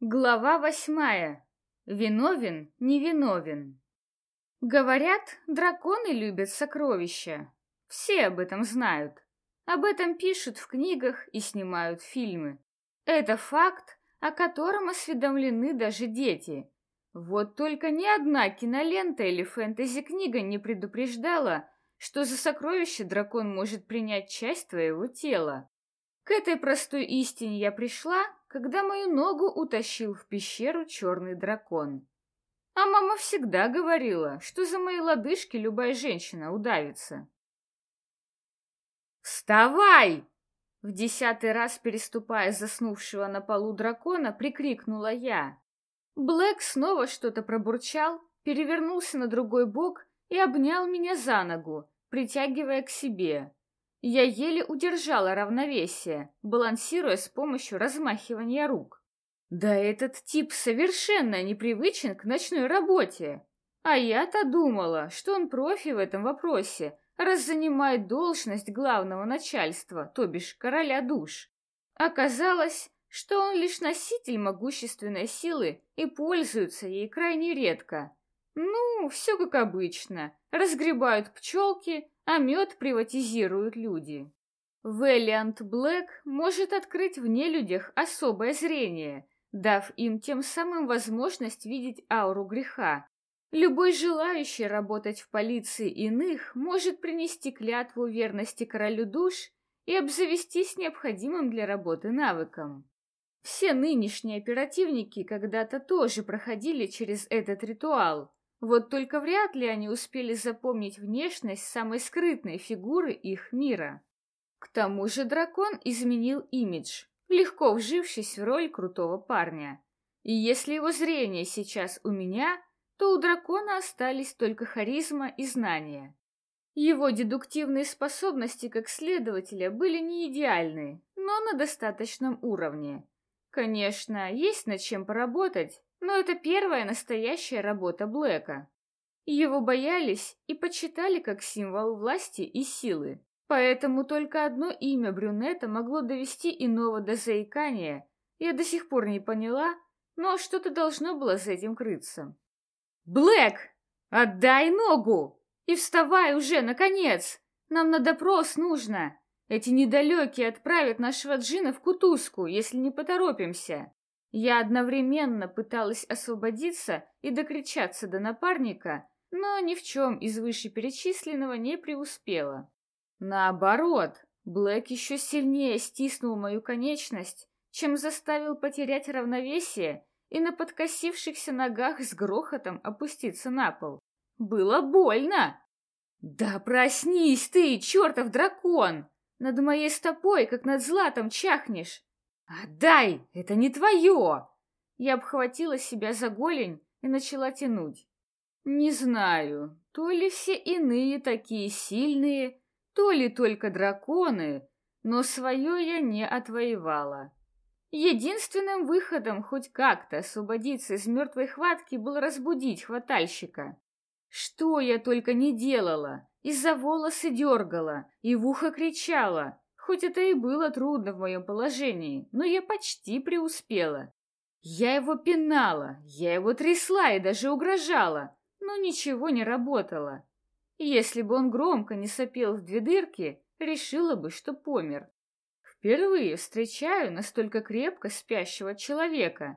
Глава восьмая. Виновен, невиновен. Говорят, драконы любят сокровища. Все об этом знают. Об этом пишут в книгах и снимают фильмы. Это факт, о котором осведомлены даже дети. Вот только ни одна кинолента или фэнтези-книга не предупреждала, что за сокровище дракон может принять часть твоего тела. К этой простой истине я пришла, когда мою ногу утащил в пещеру черный дракон. А мама всегда говорила, что за мои лодыжки любая женщина удавится. «Вставай!» В десятый раз, переступая заснувшего на полу дракона, прикрикнула я. Блэк снова что-то пробурчал, перевернулся на другой бок и обнял меня за ногу, притягивая к себе. Я еле удержала равновесие, балансируя с помощью размахивания рук. Да этот тип совершенно непривычен к ночной работе. А я-то думала, что он профи в этом вопросе, раз занимает должность главного начальства, то бишь короля душ. Оказалось, что он лишь носитель могущественной силы и пользуется ей крайне редко. Ну, все как обычно. Разгребают пчелки, а мед приватизируют люди. Вэллиант Блэк может открыть в нелюдях особое зрение, дав им тем самым возможность видеть ауру греха. Любой желающий работать в полиции иных может принести клятву верности королю душ и обзавестись необходимым для работы навыком. Все нынешние оперативники когда-то тоже проходили через этот ритуал, вот только вряд ли они успели запомнить внешность самой скрытной фигуры их мира. К тому же дракон изменил имидж, легко вжившись в роль крутого парня. И если его зрение сейчас у меня, то у дракона остались только харизма и знания. Его дедуктивные способности как следователя были не идеальны, но на достаточном уровне. Конечно, есть над чем поработать, но это первая настоящая работа Блэка. Его боялись и почитали как символ власти и силы. Поэтому только одно имя брюнета могло довести иного до заикания. Я до сих пор не поняла, но что-то должно было за этим крыться. «Блэк, отдай ногу! И вставай уже, наконец! Нам на допрос нужно! Эти недалекие отправят нашего Джина в кутузку, если не поторопимся!» Я одновременно пыталась освободиться и докричаться до напарника, но ни в чем из вышеперечисленного не преуспела. Наоборот, Блэк еще сильнее стиснул мою конечность, чем заставил потерять равновесие и на подкосившихся ногах с грохотом опуститься на пол. Было больно! «Да проснись ты, чертов дракон! Над моей стопой, как над златом, чахнешь! «Отдай! Это не твое!» Я обхватила себя за голень и начала тянуть. Не знаю, то ли все иные такие сильные, то ли только драконы, но свое я не отвоевала. Единственным выходом хоть как-то освободиться из мертвой хватки был разбудить хватальщика. Что я только не делала, из-за волосы дергала и в ухо кричала, Хоть это и было трудно в моем положении, но я почти преуспела. Я его пинала, я его трясла и даже угрожала, но ничего не работало. Если бы он громко не сопел в две дырки, решила бы, что помер. Впервые встречаю настолько крепко спящего человека.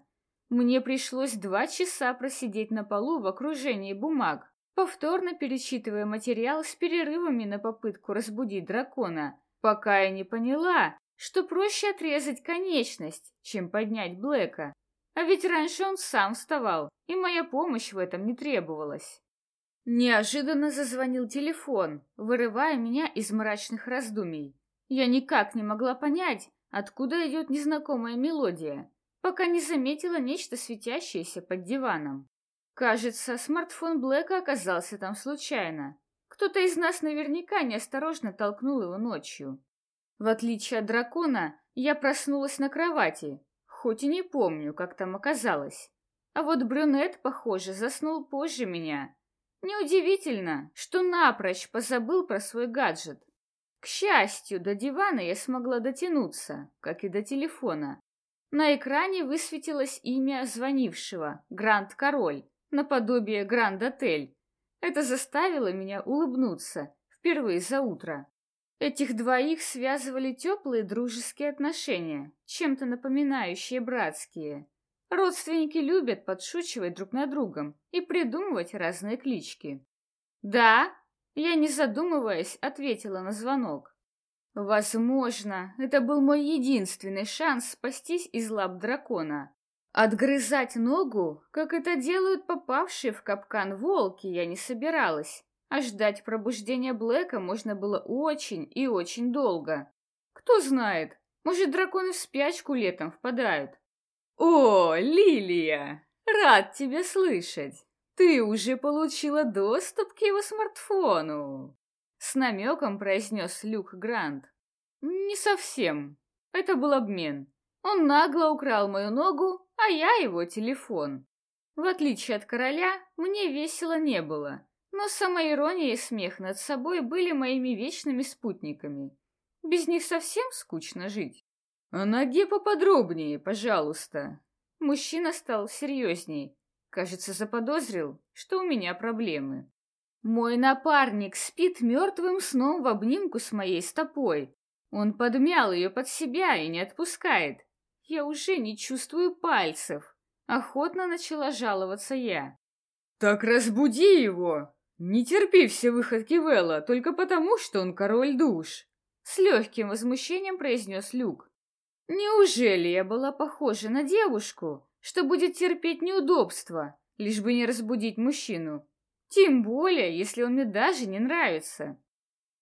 Мне пришлось два часа просидеть на полу в окружении бумаг, повторно перечитывая материал с перерывами на попытку разбудить дракона, пока я не поняла, что проще отрезать конечность, чем поднять Блэка. А ведь раньше он сам вставал, и моя помощь в этом не требовалась. Неожиданно зазвонил телефон, вырывая меня из мрачных раздумий. Я никак не могла понять, откуда идет незнакомая мелодия, пока не заметила нечто светящееся под диваном. Кажется, смартфон Блэка оказался там случайно. Кто-то из нас наверняка неосторожно толкнул его ночью. В отличие от дракона, я проснулась на кровати, хоть и не помню, как там оказалось. А вот брюнет, похоже, заснул позже меня. Неудивительно, что напрочь позабыл про свой гаджет. К счастью, до дивана я смогла дотянуться, как и до телефона. На экране высветилось имя звонившего — Гранд Король, наподобие Гранд Отель. Это заставило меня улыбнуться, впервые за утро. Этих двоих связывали теплые дружеские отношения, чем-то напоминающие братские. Родственники любят подшучивать друг над другом и придумывать разные клички. «Да», — я, не задумываясь, ответила на звонок. Возможно, это был мой единственный шанс спастись из лап дракона. Отгрызать ногу, как это делают попавшие в капкан волки, я не собиралась, а ждать пробуждения Блэка можно было очень и очень долго. Кто знает, может, драконы в спячку летом впадают. «О, Лилия! Рад тебя слышать! Ты уже получила доступ к его смартфону!» С намеком произнес Люк Грант. «Не совсем. Это был обмен. Он нагло украл мою ногу, а я его телефон. В отличие от короля, мне весело не было, но самоирония и смех над собой были моими вечными спутниками. Без них совсем скучно жить. «О ноге поподробнее, пожалуйста». Мужчина стал серьезней. Кажется, заподозрил, что у меня проблемы. Мой напарник спит мертвым сном в обнимку с моей стопой. Он подмял ее под себя и не отпускает. Я уже не чувствую пальцев. Охотно начала жаловаться я. «Так разбуди его! Не терпи все выходки Вэлла только потому, что он король душ!» С легким возмущением произнес Люк. «Неужели я была похожа на девушку, что будет терпеть неудобства, лишь бы не разбудить мужчину? Тем более, если он мне даже не нравится.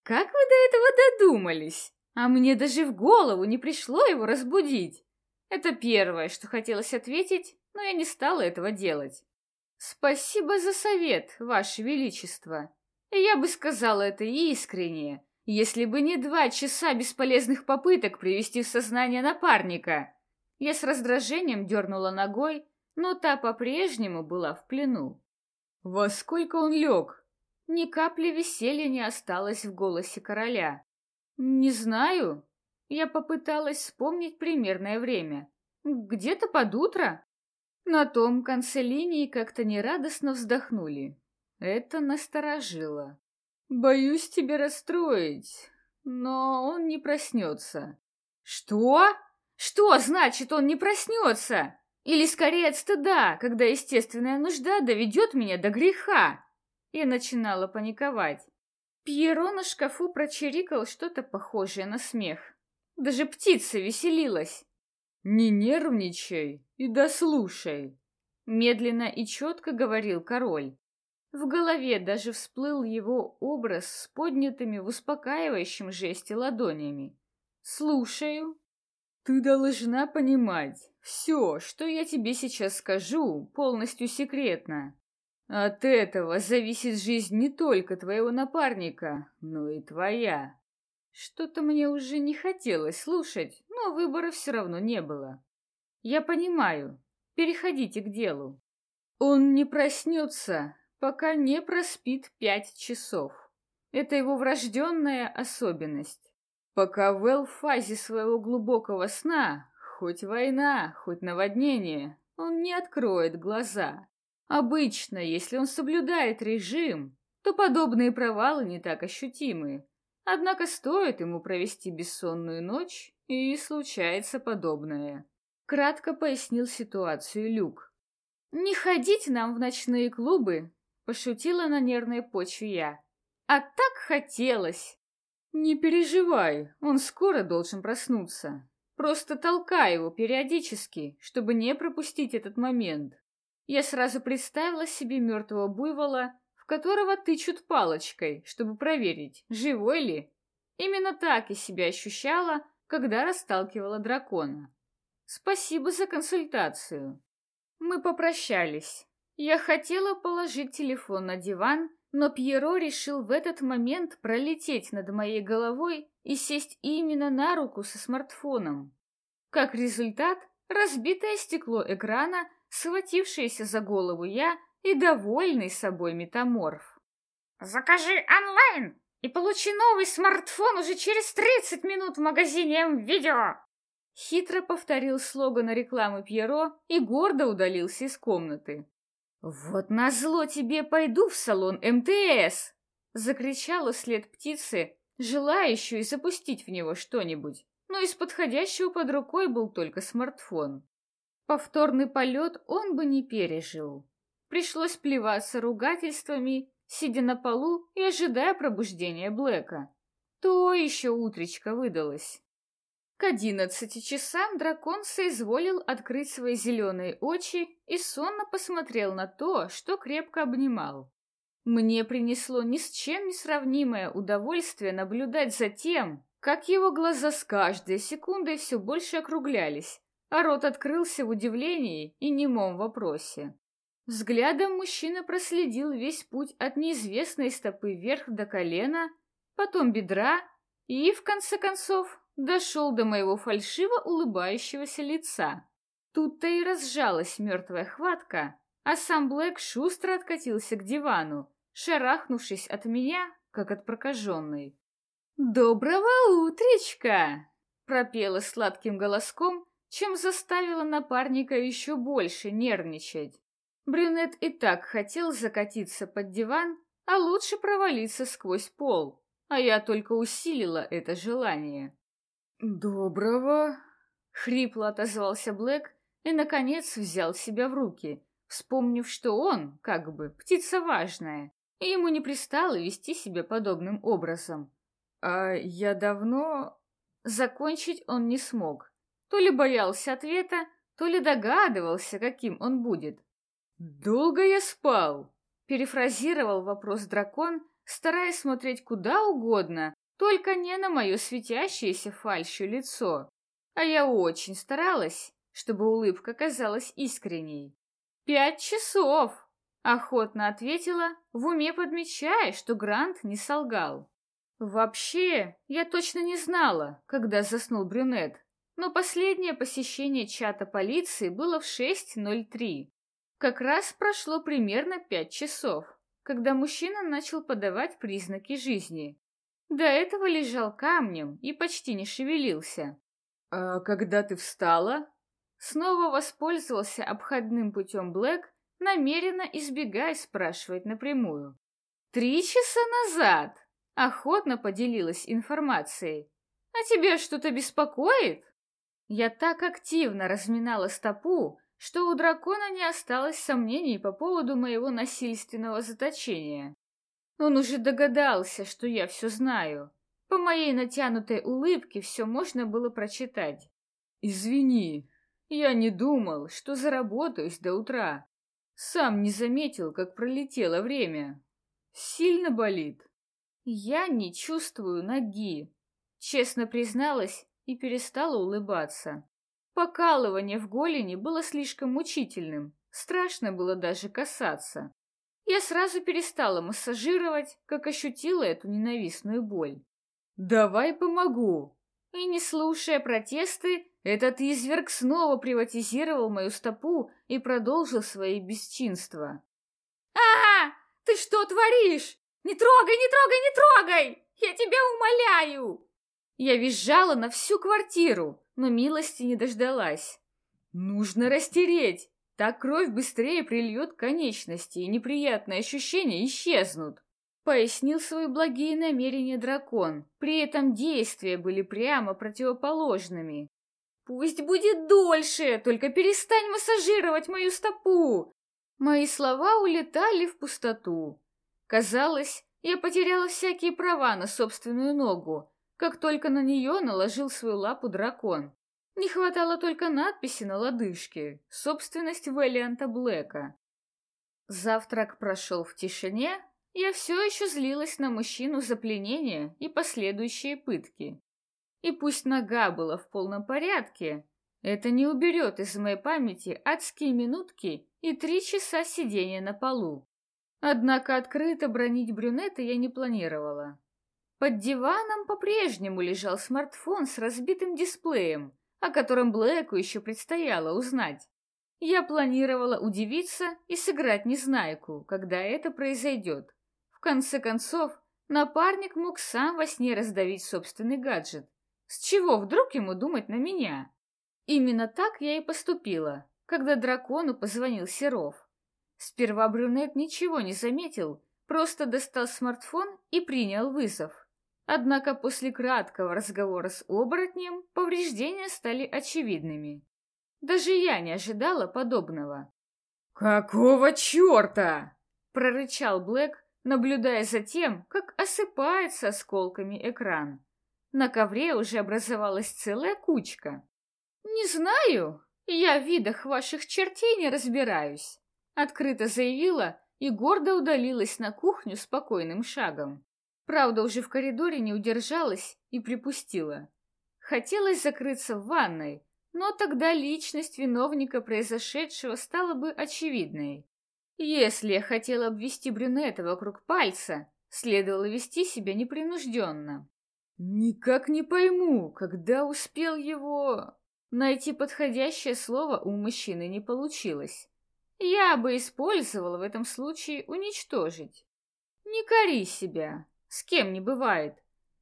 Как вы до этого додумались? А мне даже в голову не пришло его разбудить. Это первое, что хотелось ответить, но я не стала этого делать. Спасибо за совет, Ваше Величество. Я бы сказала это искренне, если бы не два часа бесполезных попыток привести в сознание напарника. Я с раздражением дернула ногой, но та по-прежнему была в плену. Во сколько он лег? Ни капли веселья не осталось в голосе короля. Не знаю. Я попыталась вспомнить примерное время. Где-то под утро. На том конце линии как-то нерадостно вздохнули. Это насторожило. Боюсь тебя расстроить, но он не проснется. Что? Что значит он не проснется? Или скорее от стыда, когда естественная нужда доведет меня до греха. Я начинала паниковать. Пьеро на шкафу прочирикал что-то похожее на смех. Даже птица веселилась. «Не нервничай и дослушай», — медленно и четко говорил король. В голове даже всплыл его образ с поднятыми в успокаивающем жесте ладонями. «Слушаю», ты должна понимать, все, что я тебе сейчас скажу, полностью секретно. От этого зависит жизнь не только твоего напарника, но и твоя. Что-то мне уже не хотелось слушать, но выбора все равно не было. Я понимаю. Переходите к делу. Он не проснется, пока не проспит пять часов. Это его врожденная особенность. Пока Вэл в фазе своего глубокого сна, хоть война, хоть наводнение, он не откроет глаза. Обычно, если он соблюдает режим, то подобные провалы не так ощутимы. Однако стоит ему провести бессонную ночь, и случается подобное. Кратко пояснил ситуацию Люк. «Не ходить нам в ночные клубы», — пошутила на нервной почве я. «А так хотелось!» «Не переживай, он скоро должен проснуться. Просто толкай его периодически, чтобы не пропустить этот момент». Я сразу представила себе мертвого буйвола, которого тычут палочкой, чтобы проверить, живой ли. Именно так я себя ощущала, когда расталкивала дракона. Спасибо за консультацию. Мы попрощались. Я хотела положить телефон на диван, но Пьеро решил в этот момент пролететь над моей головой и сесть именно на руку со смартфоном. Как результат, разбитое стекло экрана, схватившееся за голову я и довольный собой метаморф. «Закажи онлайн и получи новый смартфон уже через 30 минут в магазине М-Видео!» хитро повторил слоган рекламы Пьеро и гордо удалился из комнаты. «Вот назло тебе пойду в салон МТС!» — закричала след птицы, желающую запустить в него что-нибудь, но из подходящего под рукой был только смартфон. Повторный полет он бы не пережил. Пришлось плеваться ругательствами, сидя на полу и ожидая пробуждения Блэка. То еще утречка выдалось. К одиннадцати часам дракон соизволил открыть свои зеленые очи и сонно посмотрел на то, что крепко обнимал. Мне принесло ни с чем не сравнимое удовольствие наблюдать за тем, как его глаза с каждой секундой все больше округлялись, а рот открылся в удивлении и немом вопросе. Взглядом мужчина проследил весь путь от неизвестной стопы вверх до колена, потом бедра и, в конце концов, дошел до моего фальшиво улыбающегося лица. Тут-то и разжалась мертвая хватка, а сам Блэк шустро откатился к дивану, шарахнувшись от меня, как от прокаженной. «Доброго утречка!» — пропела сладким голоском, чем заставила напарника еще больше нервничать. Брюнет и так хотел закатиться под диван, а лучше провалиться сквозь пол, а я только усилила это желание. «Доброго!» — хрипло отозвался Блэк и, наконец, взял себя в руки, вспомнив, что он, как бы, птица важная, и ему не пристало вести себя подобным образом. «А я давно...» Закончить он не смог. То ли боялся ответа, то ли догадывался, каким он будет. «Долго я спал?» Перефразировал вопрос дракон, стараясь смотреть куда угодно, только не на мое светящееся фальшью лицо. А я очень старалась, чтобы улыбка казалась искренней. «Пять часов!» — охотно ответила, в уме подмечая, что Грант не солгал. Вообще, я точно не знала, когда заснул брюнет, но последнее посещение чата полиции было в 6.03. Как раз прошло примерно пять часов, когда мужчина начал подавать признаки жизни. До этого лежал камнем и почти не шевелился. «А когда ты встала?» Снова воспользовался обходным путем Блэк, намеренно избегая спрашивать напрямую. «Три часа назад!» — охотно поделилась информацией. «А тебя что-то беспокоит?» Я так активно разминала стопу, что у дракона не осталось сомнений по поводу моего насильственного заточения. Он уже догадался, что я все знаю. По моей натянутой улыбке все можно было прочитать. «Извини, я не думал, что заработаюсь до утра. Сам не заметил, как пролетело время. Сильно болит?» «Я не чувствую ноги», — честно призналась и перестала улыбаться. Покалывание в голени было слишком мучительным, страшно было даже касаться. Я сразу перестала массажировать, как ощутила эту ненавистную боль. «Давай помогу!» И не слушая протесты, этот изверг снова приватизировал мою стопу и продолжил свои бесчинства. а, -а, Ты что творишь? Не трогай, не трогай, не трогай! Я тебя умоляю!» Я визжала на всю квартиру, но милости не дождалась. «Нужно растереть!» Так кровь быстрее прильет конечности, и неприятные ощущения исчезнут. Пояснил свои благие намерения дракон. При этом действия были прямо противоположными. «Пусть будет дольше, только перестань массажировать мою стопу!» Мои слова улетали в пустоту. Казалось, я потеряла всякие права на собственную ногу, как только на нее наложил свою лапу дракон. Не хватало только надписи на лодыжке «Собственность Вэллианта Блэка». Завтрак прошел в тишине, я все еще злилась на мужчину за пленение и последующие пытки. И пусть нога была в полном порядке, это не уберет из моей памяти адские минутки и три часа сидения на полу. Однако открыто бронить брюнета я не планировала. Под диваном по-прежнему лежал смартфон с разбитым дисплеем, о котором Блэку еще предстояло узнать. Я планировала удивиться и сыграть незнайку, когда это произойдет. В конце концов, напарник мог сам во сне раздавить собственный гаджет. С чего вдруг ему думать на меня? Именно так я и поступила, когда дракону позвонил Серов. Сперва брюнет ничего не заметил, просто достал смартфон и принял вызов. Однако после краткого разговора с оборотнем повреждения стали очевидными. Даже я не ожидала подобного. «Какого черта?» — прорычал Блэк, наблюдая за тем, как осыпается осколками экран. На ковре уже образовалась целая кучка. «Не знаю, я в видах ваших чертей не разбираюсь», — открыто заявила и гордо удалилась на кухню спокойным шагом. Правда, уже в коридоре не удержалась и припустила. Хотелось закрыться в ванной, но тогда личность виновника произошедшего стала бы очевидной. Если я хотела обвести брюнета вокруг пальца, следовало вести себя непринужденно. Никак не пойму, когда успел его... Найти подходящее слово у мужчины не получилось. Я бы использовала в этом случае уничтожить. Не кори себя, с кем не бывает.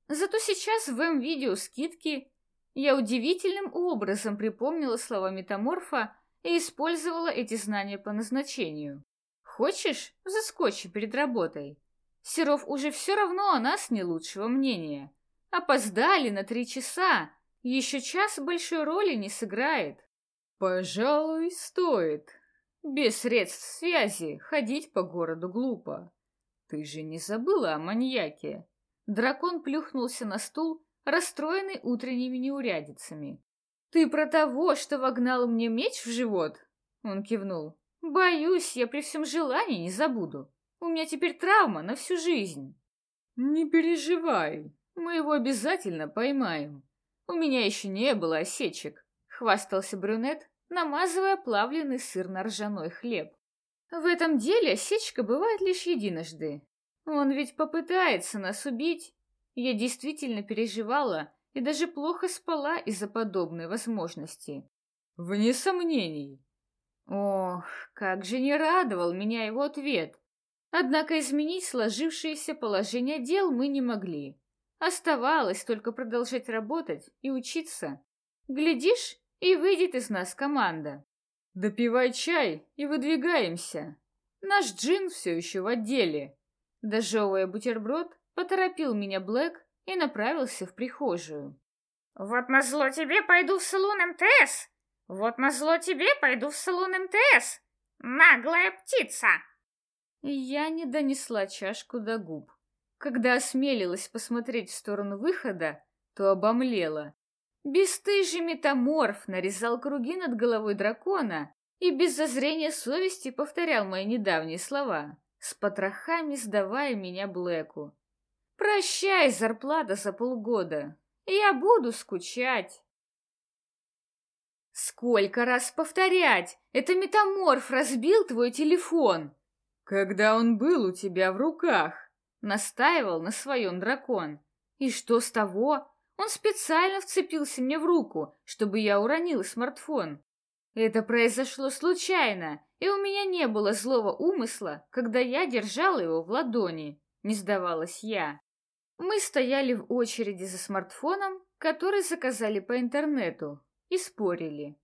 Зато сейчас в М-видео скидки я удивительным образом припомнила слова метаморфа и использовала эти знания по назначению. Хочешь, заскочи перед работой. Серов уже все равно о нас не лучшего мнения. Опоздали на три часа. Еще час большой роли не сыграет. Пожалуй, стоит. Без средств связи ходить по городу глупо. Ты же не забыла о маньяке? Дракон плюхнулся на стул, расстроенный утренними неурядицами. Ты про того, что вогнал мне меч в живот? Он кивнул. Боюсь, я при всем желании не забуду. У меня теперь травма на всю жизнь. Не переживай, мы его обязательно поймаем. У меня еще не было осечек, хвастался брюнет, намазывая плавленый сыр на ржаной хлеб. В этом деле осечка бывает лишь единожды. Он ведь попытается нас убить. Я действительно переживала и даже плохо спала из-за подобной возможности. Вне сомнений, Ох, как же не радовал меня его ответ. Однако изменить сложившееся положение дел мы не могли. Оставалось только продолжать работать и учиться. Глядишь, и выйдет из нас команда. Допивай чай и выдвигаемся. Наш джин все еще в отделе. Дожевывая бутерброд, поторопил меня Блэк и направился в прихожую. «Вот назло тебе пойду в салон МТС!» Вот назло тебе пойду в салон МТС. Наглая птица!» Я не донесла чашку до губ. Когда осмелилась посмотреть в сторону выхода, то обомлела. Бестыжий метаморф нарезал круги над головой дракона и без зазрения совести повторял мои недавние слова, с потрохами сдавая меня Блэку. «Прощай, зарплата за полгода. Я буду скучать». Сколько раз повторять? Это метаморф разбил твой телефон. Когда он был у тебя в руках, настаивал на своем дракон. И что с того? Он специально вцепился мне в руку, чтобы я уронил смартфон. Это произошло случайно, и у меня не было злого умысла, когда я держала его в ладони, не сдавалась я. Мы стояли в очереди за смартфоном, который заказали по интернету, и спорили.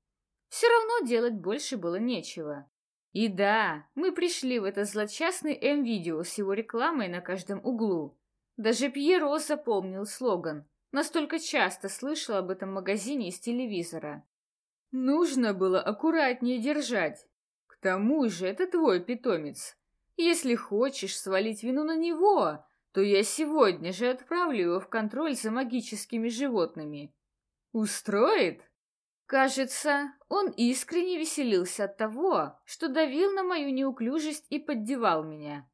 Все равно делать больше было нечего. И да, мы пришли в этот злочастный М-видео с его рекламой на каждом углу. Даже Пьеро запомнил слоган. Настолько часто слышал об этом магазине из телевизора. Нужно было аккуратнее держать. К тому же это твой питомец. Если хочешь свалить вину на него, то я сегодня же отправлю его в контроль за магическими животными. Устроит? Кажется, он искренне веселился от того, что давил на мою неуклюжесть и поддевал меня.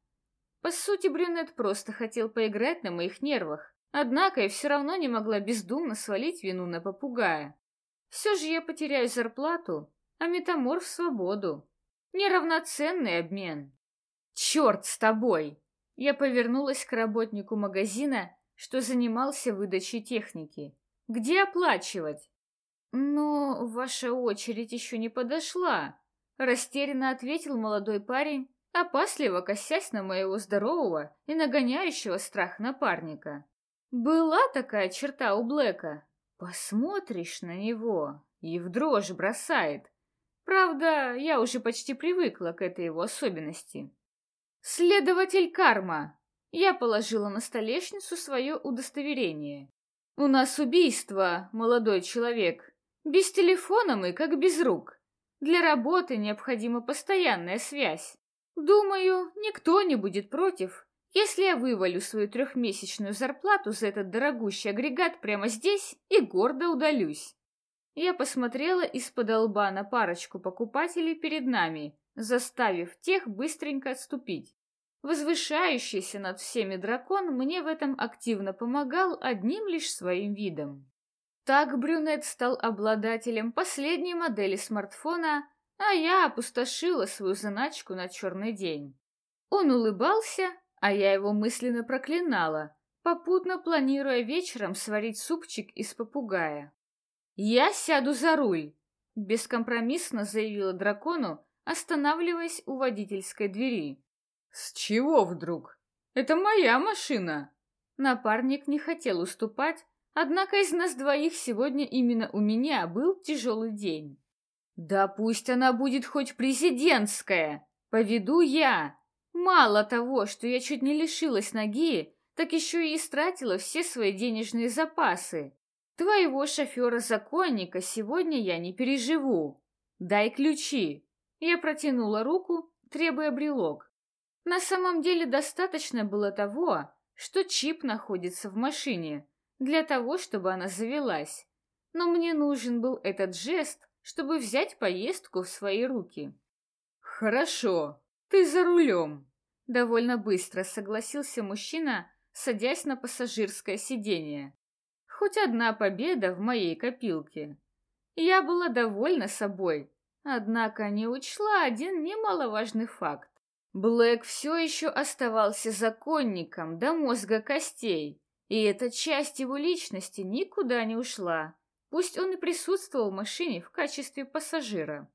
По сути, брюнет просто хотел поиграть на моих нервах, однако я все равно не могла бездумно свалить вину на попугая. Все же я потеряю зарплату, а метаморф — свободу. Неравноценный обмен. Черт с тобой! Я повернулась к работнику магазина, что занимался выдачей техники. Где оплачивать? «Но ваша очередь еще не подошла», — растерянно ответил молодой парень, опасливо косясь на моего здорового и нагоняющего страх напарника. Была такая черта у Блэка. Посмотришь на него, и в дрожь бросает. Правда, я уже почти привыкла к этой его особенности. «Следователь Карма!» Я положила на столешницу свое удостоверение. «У нас убийство, молодой человек. Без телефона мы как без рук. Для работы необходима постоянная связь. Думаю, никто не будет против, если я вывалю свою трехмесячную зарплату за этот дорогущий агрегат прямо здесь и гордо удалюсь. Я посмотрела из-под лба на парочку покупателей перед нами, заставив тех быстренько отступить. Возвышающийся над всеми дракон мне в этом активно помогал одним лишь своим видом. Так брюнет стал обладателем последней модели смартфона, а я опустошила свою заначку на черный день. Он улыбался, а я его мысленно проклинала, попутно планируя вечером сварить супчик из попугая. «Я сяду за руль», — бескомпромиссно заявила дракону, останавливаясь у водительской двери. «С чего вдруг? Это моя машина!» Напарник не хотел уступать, однако из нас двоих сегодня именно у меня был тяжелый день. «Да пусть она будет хоть президентская! Поведу я!» Мало того, что я чуть не лишилась ноги, так еще и истратила все свои денежные запасы. Твоего шофера-законника сегодня я не переживу. Дай ключи. Я протянула руку, требуя брелок. На самом деле достаточно было того, что чип находится в машине, для того, чтобы она завелась. Но мне нужен был этот жест, чтобы взять поездку в свои руки. «Хорошо, ты за рулем», — довольно быстро согласился мужчина, садясь на пассажирское сиденье. Хоть одна победа в моей копилке. Я была довольна собой, однако не учла один немаловажный факт. Блэк все еще оставался законником до мозга костей, и эта часть его личности никуда не ушла. Пусть он и присутствовал в машине в качестве пассажира.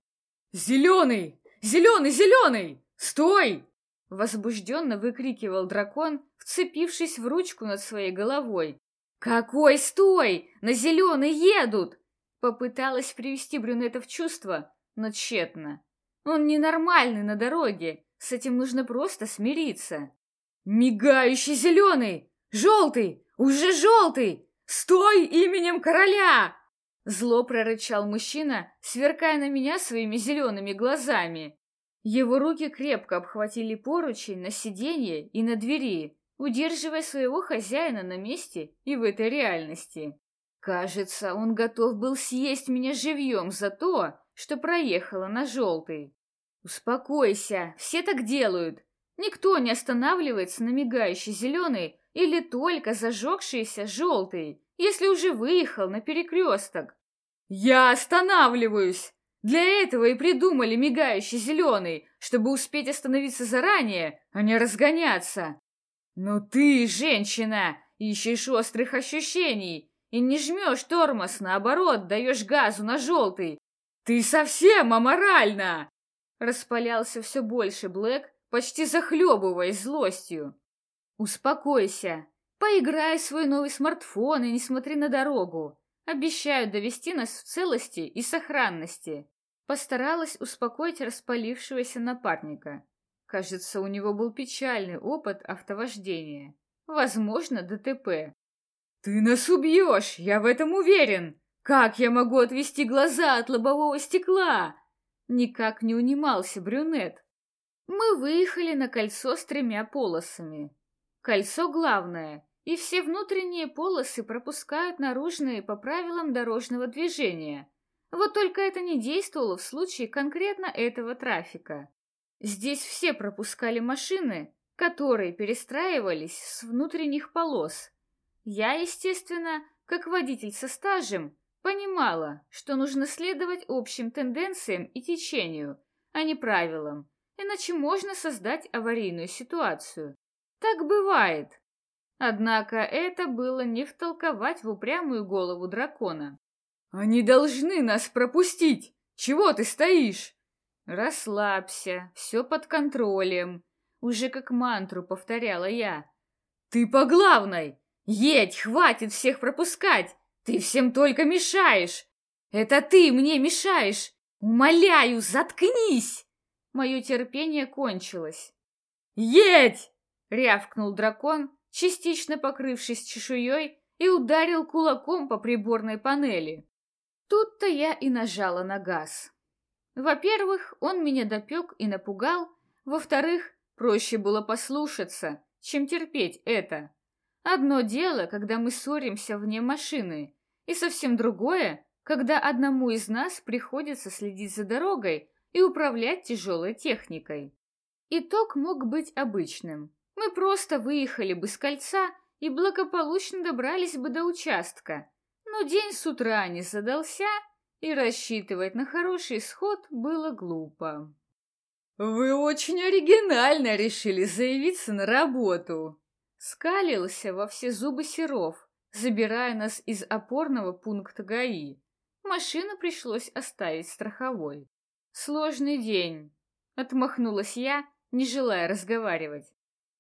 «Зеленый! Зеленый! Зеленый! Стой!» Возбужденно выкрикивал дракон, вцепившись в ручку над своей головой. «Какой стой! На зеленый едут!» Попыталась привести брюнета в чувство, но тщетно. Он ненормальный на дороге, с этим нужно просто смириться. «Мигающий зеленый! Желтый! Уже желтый! Стой именем короля!» Зло прорычал мужчина, сверкая на меня своими зелеными глазами. Его руки крепко обхватили поручень на сиденье и на двери, удерживая своего хозяина на месте и в этой реальности. Кажется, он готов был съесть меня живьем за то, что проехала на желтый. Успокойся, все так делают. Никто не останавливается на мигающий зеленый или только зажегшийся желтый если уже выехал на перекресток. Я останавливаюсь! Для этого и придумали мигающий зеленый, чтобы успеть остановиться заранее, а не разгоняться. Но ты, женщина, ищешь острых ощущений и не жмешь тормоз, наоборот, даешь газу на желтый. Ты совсем аморальна! Распалялся все больше Блэк, почти захлебываясь злостью. Успокойся, Поиграй в свой новый смартфон и не смотри на дорогу. Обещаю довести нас в целости и сохранности. Постаралась успокоить распалившегося напарника. Кажется, у него был печальный опыт автовождения. Возможно, ДТП. «Ты нас убьешь, я в этом уверен! Как я могу отвести глаза от лобового стекла?» Никак не унимался брюнет. Мы выехали на кольцо с тремя полосами. Кольцо главное, и все внутренние полосы пропускают наружные по правилам дорожного движения. Вот только это не действовало в случае конкретно этого трафика. Здесь все пропускали машины, которые перестраивались с внутренних полос. Я, естественно, как водитель со стажем, понимала, что нужно следовать общим тенденциям и течению, а не правилам, иначе можно создать аварийную ситуацию. Так бывает, Однако это было не втолковать в упрямую голову дракона. «Они должны нас пропустить! Чего ты стоишь?» «Расслабься, все под контролем», — уже как мантру повторяла я. «Ты по главной! Едь, хватит всех пропускать! Ты всем только мешаешь! Это ты мне мешаешь! Умоляю, заткнись!» Мое терпение кончилось. «Едь!» — рявкнул дракон, частично покрывшись чешуей, и ударил кулаком по приборной панели. Тут-то я и нажала на газ. Во-первых, он меня допек и напугал. Во-вторых, проще было послушаться, чем терпеть это. Одно дело, когда мы ссоримся вне машины, и совсем другое, когда одному из нас приходится следить за дорогой и управлять тяжелой техникой. Итог мог быть обычным. Мы просто выехали бы с кольца и благополучно добрались бы до участка. Но день с утра не задался, и рассчитывать на хороший исход было глупо. «Вы очень оригинально решили заявиться на работу!» Скалился во все зубы Серов, забирая нас из опорного пункта ГАИ. Машину пришлось оставить страховой. «Сложный день», — отмахнулась я, не желая разговаривать.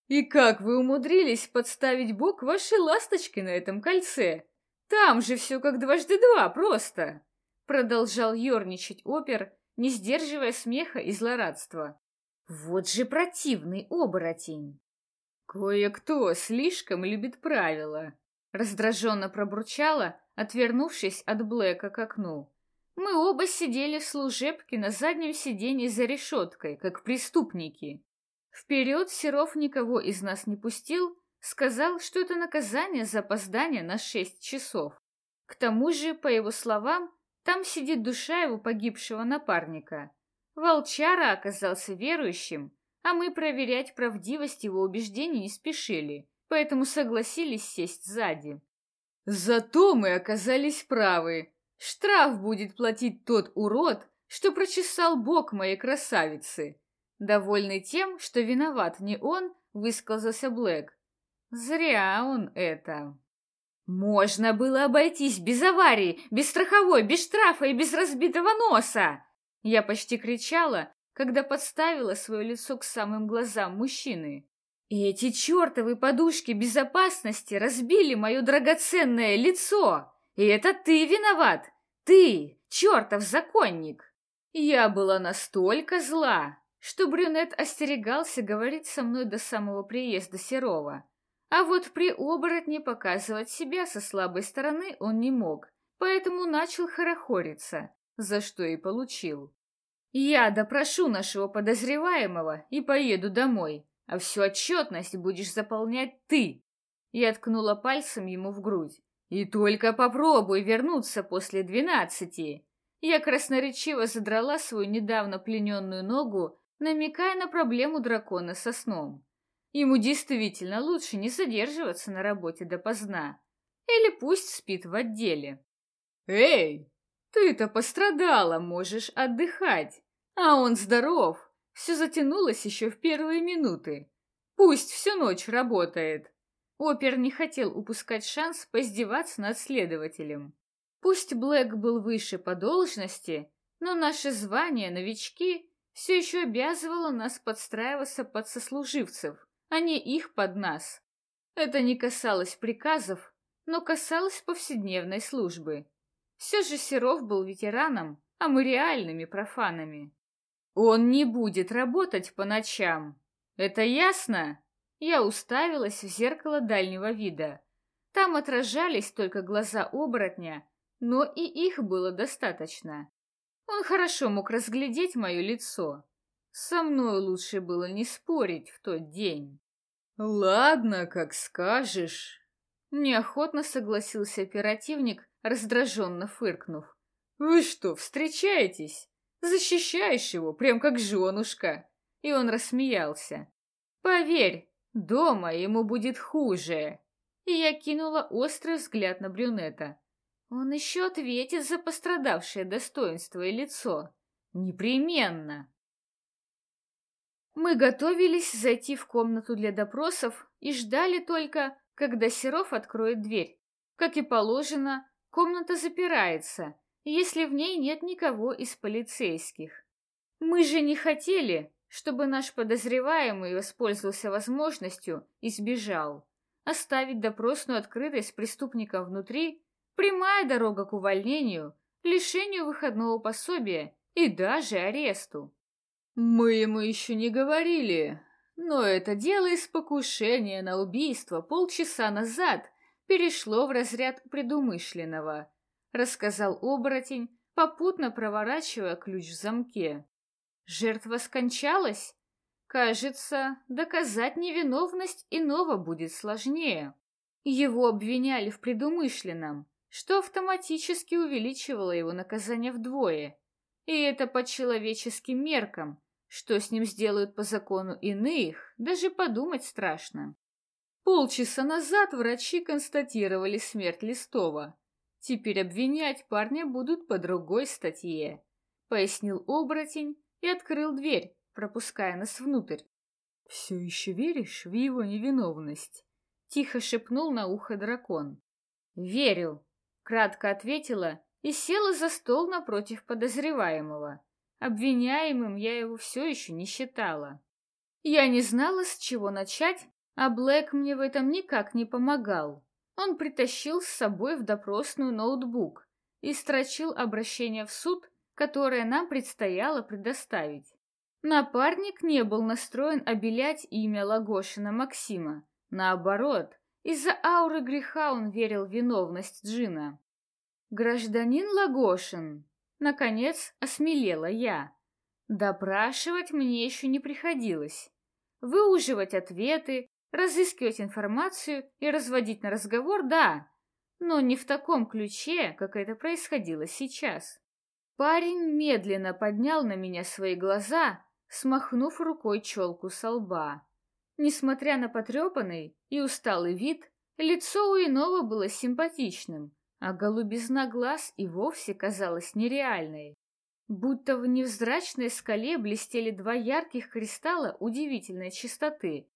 «И как вы умудрились подставить бок вашей ласточки на этом кольце? Там же все как дважды два, просто!» Продолжал ерничать опер, не сдерживая смеха и злорадства. «Вот же противный оборотень!» «Кое-кто слишком любит правила», — раздраженно пробурчала, отвернувшись от Блэка к окну. Мы оба сидели в служебке на заднем сиденье за решеткой, как преступники. Вперед Серов никого из нас не пустил, сказал, что это наказание за опоздание на шесть часов. К тому же, по его словам, там сидит душа его погибшего напарника. Волчара оказался верующим, а мы проверять правдивость его убеждений не спешили, поэтому согласились сесть сзади. Зато мы оказались правы. Штраф будет платить тот урод, что прочесал бок моей красавицы. Довольный тем, что виноват не он, высказался Блэк. Зря он это. Можно было обойтись без аварии, без страховой, без штрафа и без разбитого носа. Я почти кричала, когда подставила свое лицо к самым глазам мужчины. И эти чертовы подушки безопасности разбили мое драгоценное лицо. И это ты виноват. Ты, чертов законник. Я была настолько зла, что брюнет остерегался говорить со мной до самого приезда Серова. А вот при оборотне показывать себя со слабой стороны он не мог, поэтому начал хорохориться, за что и получил. Я допрошу нашего подозреваемого и поеду домой, а всю отчетность будешь заполнять ты. Я ткнула пальцем ему в грудь. И только попробуй вернуться после двенадцати. Я красноречиво задрала свою недавно плененную ногу намекая на проблему дракона со сном. Ему действительно лучше не задерживаться на работе допоздна. Или пусть спит в отделе. «Эй, ты-то пострадала, можешь отдыхать. А он здоров. Все затянулось еще в первые минуты. Пусть всю ночь работает». Опер не хотел упускать шанс поиздеваться над следователем. Пусть Блэк был выше по должности, но наши звания новички все еще обязывало нас подстраиваться под сослуживцев, а не их под нас. Это не касалось приказов, но касалось повседневной службы. Все же Серов был ветераном, а мы реальными профанами. Он не будет работать по ночам. Это ясно? Я уставилась в зеркало дальнего вида. Там отражались только глаза оборотня, но и их было достаточно. Он хорошо мог разглядеть мое лицо. Со мной лучше было не спорить в тот день. «Ладно, как скажешь», — неохотно согласился оперативник, раздраженно фыркнув. «Вы что, встречаетесь? Защищаешь его, прям как женушка!» И он рассмеялся. «Поверь, дома ему будет хуже!» И я кинула острый взгляд на брюнета. Он еще ответит за пострадавшее достоинство и лицо. Непременно. Мы готовились зайти в комнату для допросов и ждали только, когда Серов откроет дверь. Как и положено, комната запирается, если в ней нет никого из полицейских. Мы же не хотели, чтобы наш подозреваемый воспользовался возможностью и сбежал. Оставить допросную открытой с преступником внутри Прямая дорога к увольнению, лишению выходного пособия и даже аресту. Мы ему еще не говорили, но это дело из покушения на убийство полчаса назад перешло в разряд предумышленного, рассказал оборотень, попутно проворачивая ключ в замке. Жертва скончалась? Кажется, доказать невиновность иного будет сложнее. Его обвиняли в предумышленном, что автоматически увеличивало его наказание вдвое. И это по человеческим меркам. Что с ним сделают по закону иных, даже подумать страшно. Полчаса назад врачи констатировали смерть Листова. Теперь обвинять парня будут по другой статье, пояснил оборотень и открыл дверь, пропуская нас внутрь. «Все еще веришь в его невиновность?» — тихо шепнул на ухо дракон. «Верю», — кратко ответила и села за стол напротив подозреваемого. Обвиняемым я его все еще не считала. Я не знала, с чего начать, а Блэк мне в этом никак не помогал. Он притащил с собой в допросную ноутбук и строчил обращение в суд, которое нам предстояло предоставить. Напарник не был настроен обелять имя Лагошина Максима. Наоборот, из-за ауры греха он верил в виновность Джина. «Гражданин Лагошин!» Наконец осмелела я. Допрашивать мне еще не приходилось. Выуживать ответы, разыскивать информацию и разводить на разговор – да, но не в таком ключе, как это происходило сейчас. Парень медленно поднял на меня свои глаза, смахнув рукой челку со лба. Несмотря на потрепанный и усталый вид, лицо у иного было симпатичным, а голубизна глаз и вовсе казалась нереальной. Будто в невзрачной скале блестели два ярких кристалла удивительной чистоты.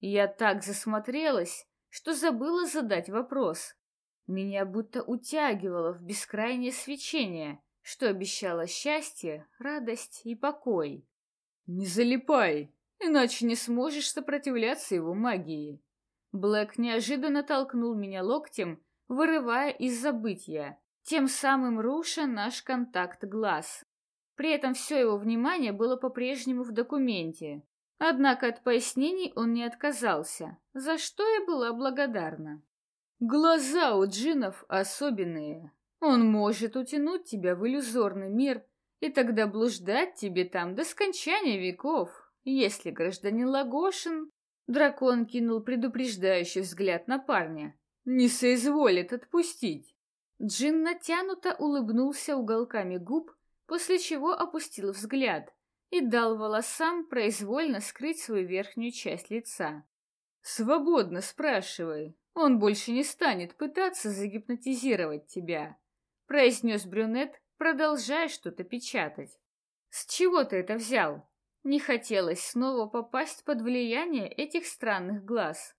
Я так засмотрелась, что забыла задать вопрос. Меня будто утягивало в бескрайнее свечение, что обещало счастье, радость и покой. «Не залипай, иначе не сможешь сопротивляться его магии». Блэк неожиданно толкнул меня локтем, вырывая из забытья, тем самым руша наш контакт глаз. При этом все его внимание было по-прежнему в документе. Однако от пояснений он не отказался, за что я была благодарна. Глаза у джинов особенные. Он может утянуть тебя в иллюзорный мир и тогда блуждать тебе там до скончания веков. Если гражданин Лагошин... Дракон кинул предупреждающий взгляд на парня. Не соизволит отпустить. Джин натянуто улыбнулся уголками губ, после чего опустил взгляд и дал волосам произвольно скрыть свою верхнюю часть лица. «Свободно спрашивай. Он больше не станет пытаться загипнотизировать тебя», — произнес брюнет, продолжая что-то печатать. С чего ты это взял? Не хотелось снова попасть под влияние этих странных глаз.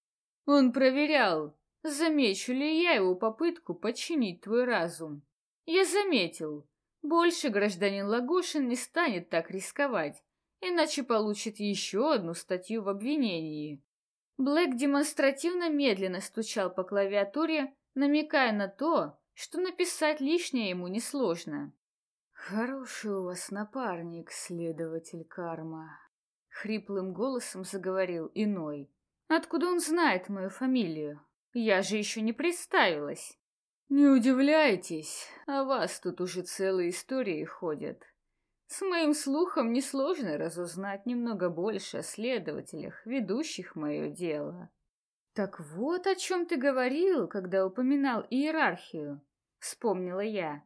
Он проверял, замечу ли я его попытку подчинить твой разум. Я заметил. Больше гражданин Лагушин не станет так рисковать, иначе получит еще одну статью в обвинении. Блэк демонстративно медленно стучал по клавиатуре, намекая на то, что написать лишнее ему несложно. «Хороший у вас напарник, следователь Карма», — хриплым голосом заговорил иной. «Откуда он знает мою фамилию? Я же еще не представилась». «Не удивляйтесь, о вас тут уже целые истории ходят. С моим слухом несложно разузнать немного больше о следователях, ведущих мое дело». «Так вот о чем ты говорил, когда упоминал иерархию», — вспомнила я.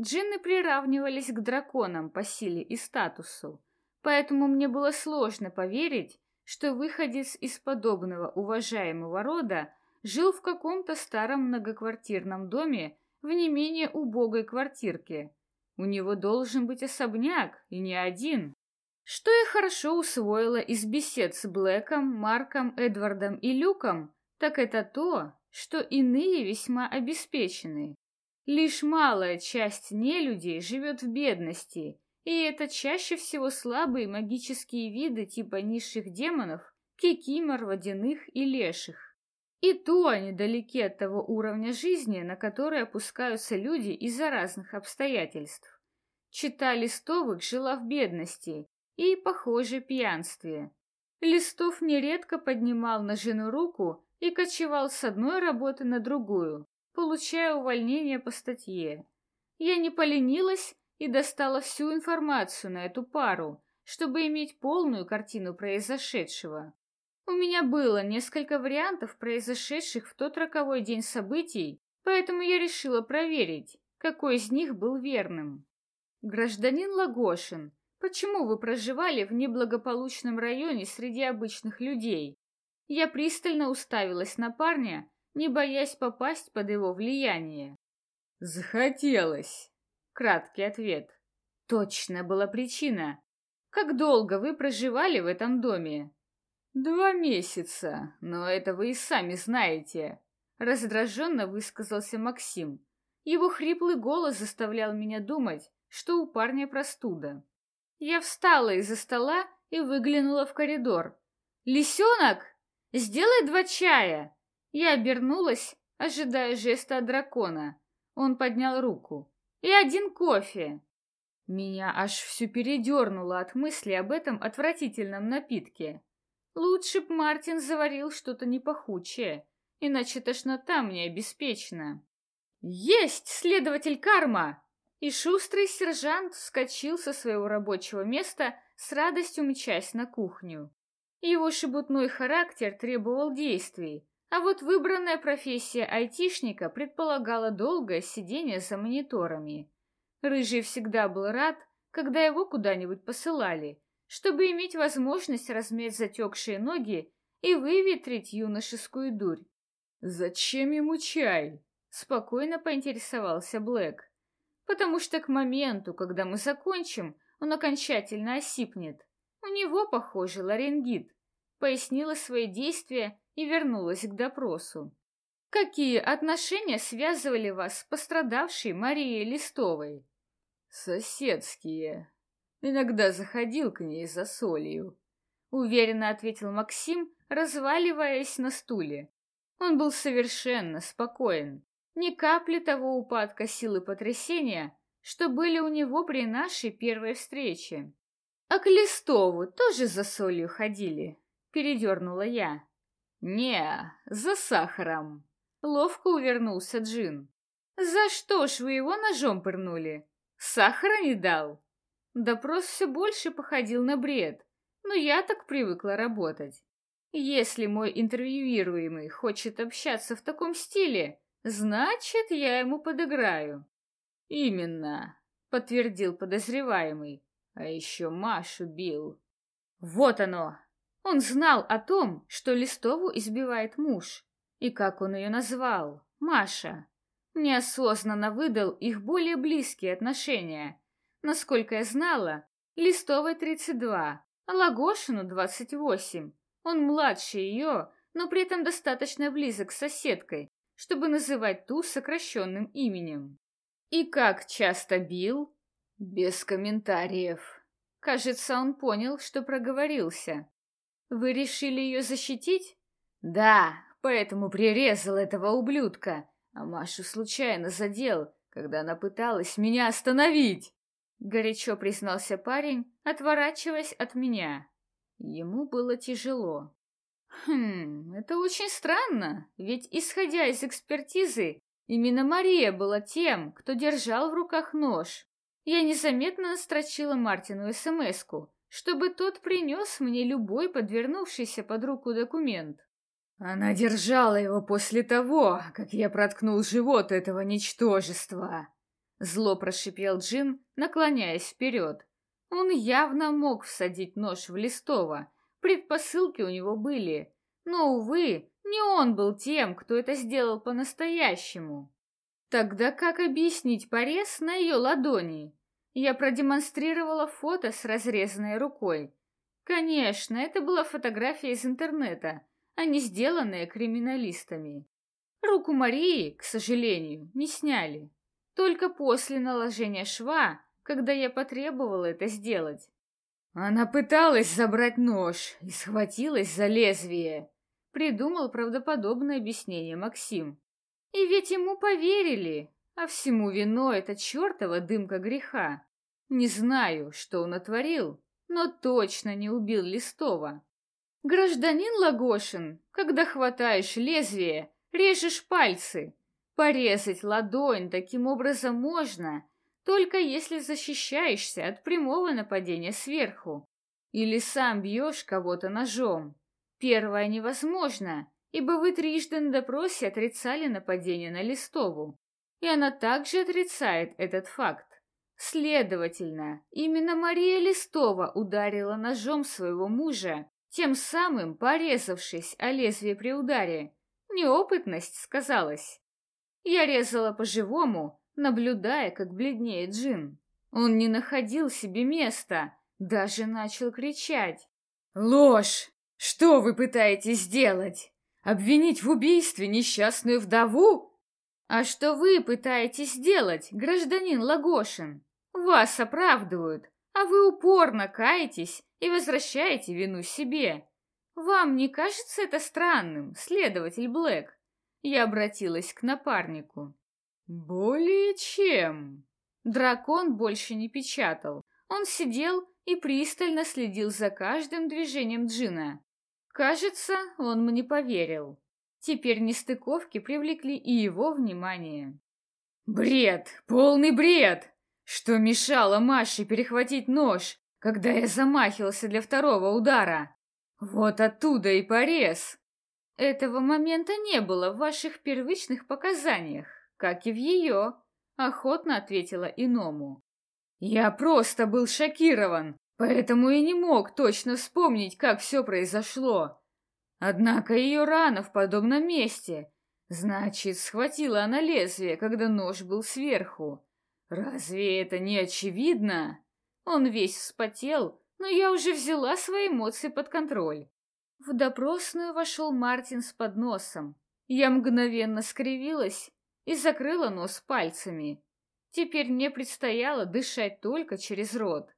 Джинны приравнивались к драконам по силе и статусу, поэтому мне было сложно поверить, что выходец из подобного уважаемого рода жил в каком-то старом многоквартирном доме в не менее убогой квартирке. У него должен быть особняк, и не один. Что я хорошо усвоила из бесед с Блэком, Марком, Эдвардом и Люком, так это то, что иные весьма обеспечены. Лишь малая часть нелюдей живет в бедности, и это чаще всего слабые магические виды типа низших демонов, кикимор, водяных и леших. И то они далеки от того уровня жизни, на который опускаются люди из-за разных обстоятельств. Чита Листовых жила в бедности и, похоже, пьянстве. Листов нередко поднимал на жену руку и кочевал с одной работы на другую, получая увольнение по статье. Я не поленилась и достала всю информацию на эту пару, чтобы иметь полную картину произошедшего. У меня было несколько вариантов произошедших в тот роковой день событий, поэтому я решила проверить, какой из них был верным. Гражданин Лагошин, почему вы проживали в неблагополучном районе среди обычных людей? Я пристально уставилась на парня, не боясь попасть под его влияние. Захотелось. Краткий ответ. Точно была причина. Как долго вы проживали в этом доме? Два месяца, но это вы и сами знаете. Раздраженно высказался Максим. Его хриплый голос заставлял меня думать, что у парня простуда. Я встала из-за стола и выглянула в коридор. «Лисенок, сделай два чая!» Я обернулась, ожидая жеста от дракона. Он поднял руку. «И один кофе!» Меня аж всю передернуло от мысли об этом отвратительном напитке. Лучше б Мартин заварил что-то непохучее, иначе тошнота мне обеспечена. «Есть, следователь Карма!» И шустрый сержант вскочил со своего рабочего места, с радостью мчась на кухню. Его шебутной характер требовал действий, а вот выбранная профессия айтишника предполагала долгое сидение за мониторами. Рыжий всегда был рад, когда его куда-нибудь посылали, чтобы иметь возможность размять затекшие ноги и выветрить юношескую дурь. «Зачем ему чай?» — спокойно поинтересовался Блэк. «Потому что к моменту, когда мы закончим, он окончательно осипнет. У него, похоже, ларингит», — пояснила свои действия и вернулась к допросу. «Какие отношения связывали вас с пострадавшей Марией Листовой?» «Соседские. Иногда заходил к ней за солью», — уверенно ответил Максим, разваливаясь на стуле. Он был совершенно спокоен. Ни капли того упадка силы потрясения, что были у него при нашей первой встрече. «А к Листову тоже за солью ходили?» — передернула я. «Не, за сахаром», — ловко увернулся Джин. «За что ж вы его ножом пырнули?» Сахара не дал. Допрос все больше походил на бред, но я так привыкла работать. Если мой интервьюируемый хочет общаться в таком стиле, значит, я ему подыграю. Именно, подтвердил подозреваемый. А еще Машу бил. Вот оно. Он знал о том, что Листову избивает муж. И как он ее назвал? Маша неосознанно выдал их более близкие отношения. Насколько я знала, Листовой 32, а Лагошину 28. Он младше ее, но при этом достаточно близок с соседкой, чтобы называть ту сокращенным именем. И как часто бил? Без комментариев. Кажется, он понял, что проговорился. Вы решили ее защитить? Да, поэтому прирезал этого ублюдка а Машу случайно задел, когда она пыталась меня остановить. Горячо признался парень, отворачиваясь от меня. Ему было тяжело. Хм, это очень странно, ведь, исходя из экспертизы, именно Мария была тем, кто держал в руках нож. Я незаметно настрочила Мартину СМСку, чтобы тот принес мне любой подвернувшийся под руку документ. Она держала его после того, как я проткнул живот этого ничтожества. Зло прошипел Джин, наклоняясь вперед. Он явно мог всадить нож в Листова. Предпосылки у него были. Но, увы, не он был тем, кто это сделал по-настоящему. Тогда как объяснить порез на ее ладони? Я продемонстрировала фото с разрезанной рукой. Конечно, это была фотография из интернета, а не сделанные криминалистами. Руку Марии, к сожалению, не сняли. Только после наложения шва, когда я потребовала это сделать. Она пыталась забрать нож и схватилась за лезвие. Придумал правдоподобное объяснение Максим. И ведь ему поверили, а всему вино это чертова дымка греха. Не знаю, что он натворил, но точно не убил Листова. Гражданин Лагошин, когда хватаешь лезвие, режешь пальцы. Порезать ладонь таким образом можно, только если защищаешься от прямого нападения сверху. Или сам бьешь кого-то ножом. Первое невозможно, ибо вы трижды на допросе отрицали нападение на Листову. И она также отрицает этот факт. Следовательно, именно Мария Листова ударила ножом своего мужа, тем самым порезавшись о лезвие при ударе. Неопытность сказалась. Я резала по-живому, наблюдая, как бледнеет Джин. Он не находил себе места, даже начал кричать. «Ложь! Что вы пытаетесь сделать? Обвинить в убийстве несчастную вдову?» «А что вы пытаетесь сделать, гражданин Лагошин? Вас оправдывают, а вы упорно каетесь и возвращаете вину себе. Вам не кажется это странным, следователь Блэк?» Я обратилась к напарнику. «Более чем». Дракон больше не печатал. Он сидел и пристально следил за каждым движением Джина. Кажется, он мне поверил. Теперь нестыковки привлекли и его внимание. «Бред! Полный бред! Что мешало Маше перехватить нож, когда я замахивался для второго удара? Вот оттуда и порез!» «Этого момента не было в ваших первичных показаниях, как и в ее», — охотно ответила иному. «Я просто был шокирован, поэтому и не мог точно вспомнить, как все произошло. Однако ее рана в подобном месте. Значит, схватила она лезвие, когда нож был сверху. Разве это не очевидно? Он весь вспотел, но я уже взяла свои эмоции под контроль. В допросную вошел Мартин с подносом. Я мгновенно скривилась и закрыла нос пальцами. Теперь мне предстояло дышать только через рот.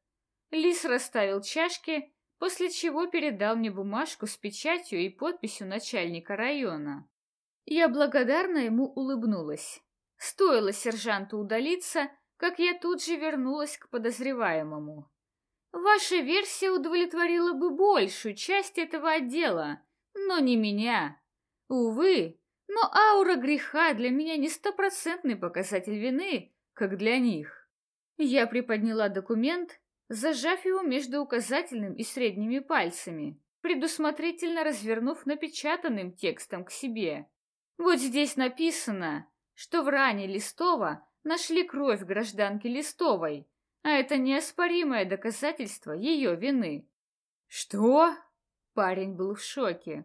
Лис расставил чашки, после чего передал мне бумажку с печатью и подписью начальника района. Я благодарно ему улыбнулась. Стоило сержанту удалиться, как я тут же вернулась к подозреваемому. Ваша версия удовлетворила бы большую часть этого отдела, но не меня. Увы, но аура греха для меня не стопроцентный показатель вины, как для них. Я приподняла документ зажав его между указательным и средними пальцами, предусмотрительно развернув напечатанным текстом к себе. Вот здесь написано, что в ране Листова нашли кровь гражданки Листовой, а это неоспоримое доказательство ее вины. «Что?» Парень был в шоке.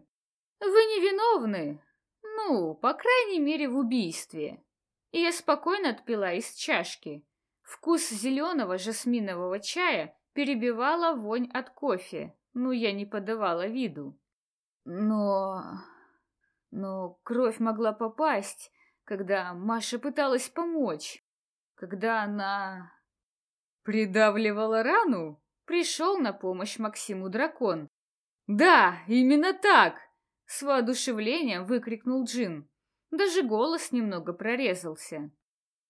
«Вы невиновны. Ну, по крайней мере, в убийстве». И я спокойно отпила из чашки, Вкус зеленого жасминового чая перебивала вонь от кофе, но я не подавала виду. Но... Но кровь могла попасть, когда Маша пыталась помочь. Когда она... Придавливала рану? Пришел на помощь Максиму дракон. «Да, именно так!» С воодушевлением выкрикнул Джин. Даже голос немного прорезался.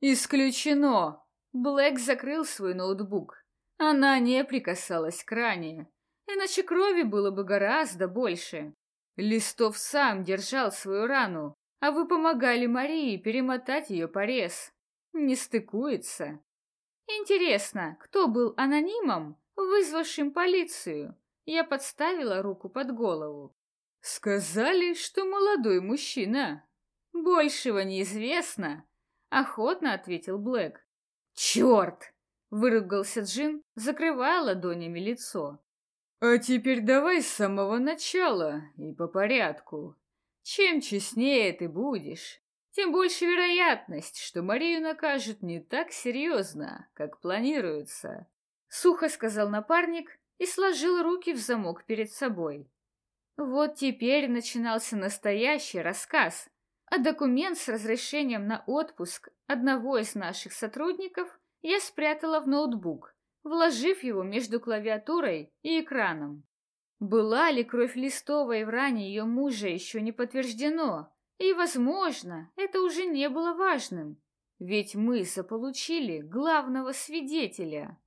«Исключено! Блэк закрыл свой ноутбук. Она не прикасалась к ране, иначе крови было бы гораздо больше. Листов сам держал свою рану, а вы помогали Марии перемотать ее порез. Не стыкуется. Интересно, кто был анонимом, вызвавшим полицию? Я подставила руку под голову. Сказали, что молодой мужчина. Большего неизвестно, охотно ответил Блэк. «Черт!» — выругался Джин, закрывая ладонями лицо. «А теперь давай с самого начала и по порядку. Чем честнее ты будешь, тем больше вероятность, что Марию накажут не так серьезно, как планируется», — сухо сказал напарник и сложил руки в замок перед собой. Вот теперь начинался настоящий рассказ, а документ с разрешением на отпуск одного из наших сотрудников я спрятала в ноутбук, вложив его между клавиатурой и экраном. Была ли кровь Листовой в ране ее мужа еще не подтверждено, и, возможно, это уже не было важным, ведь мы заполучили главного свидетеля.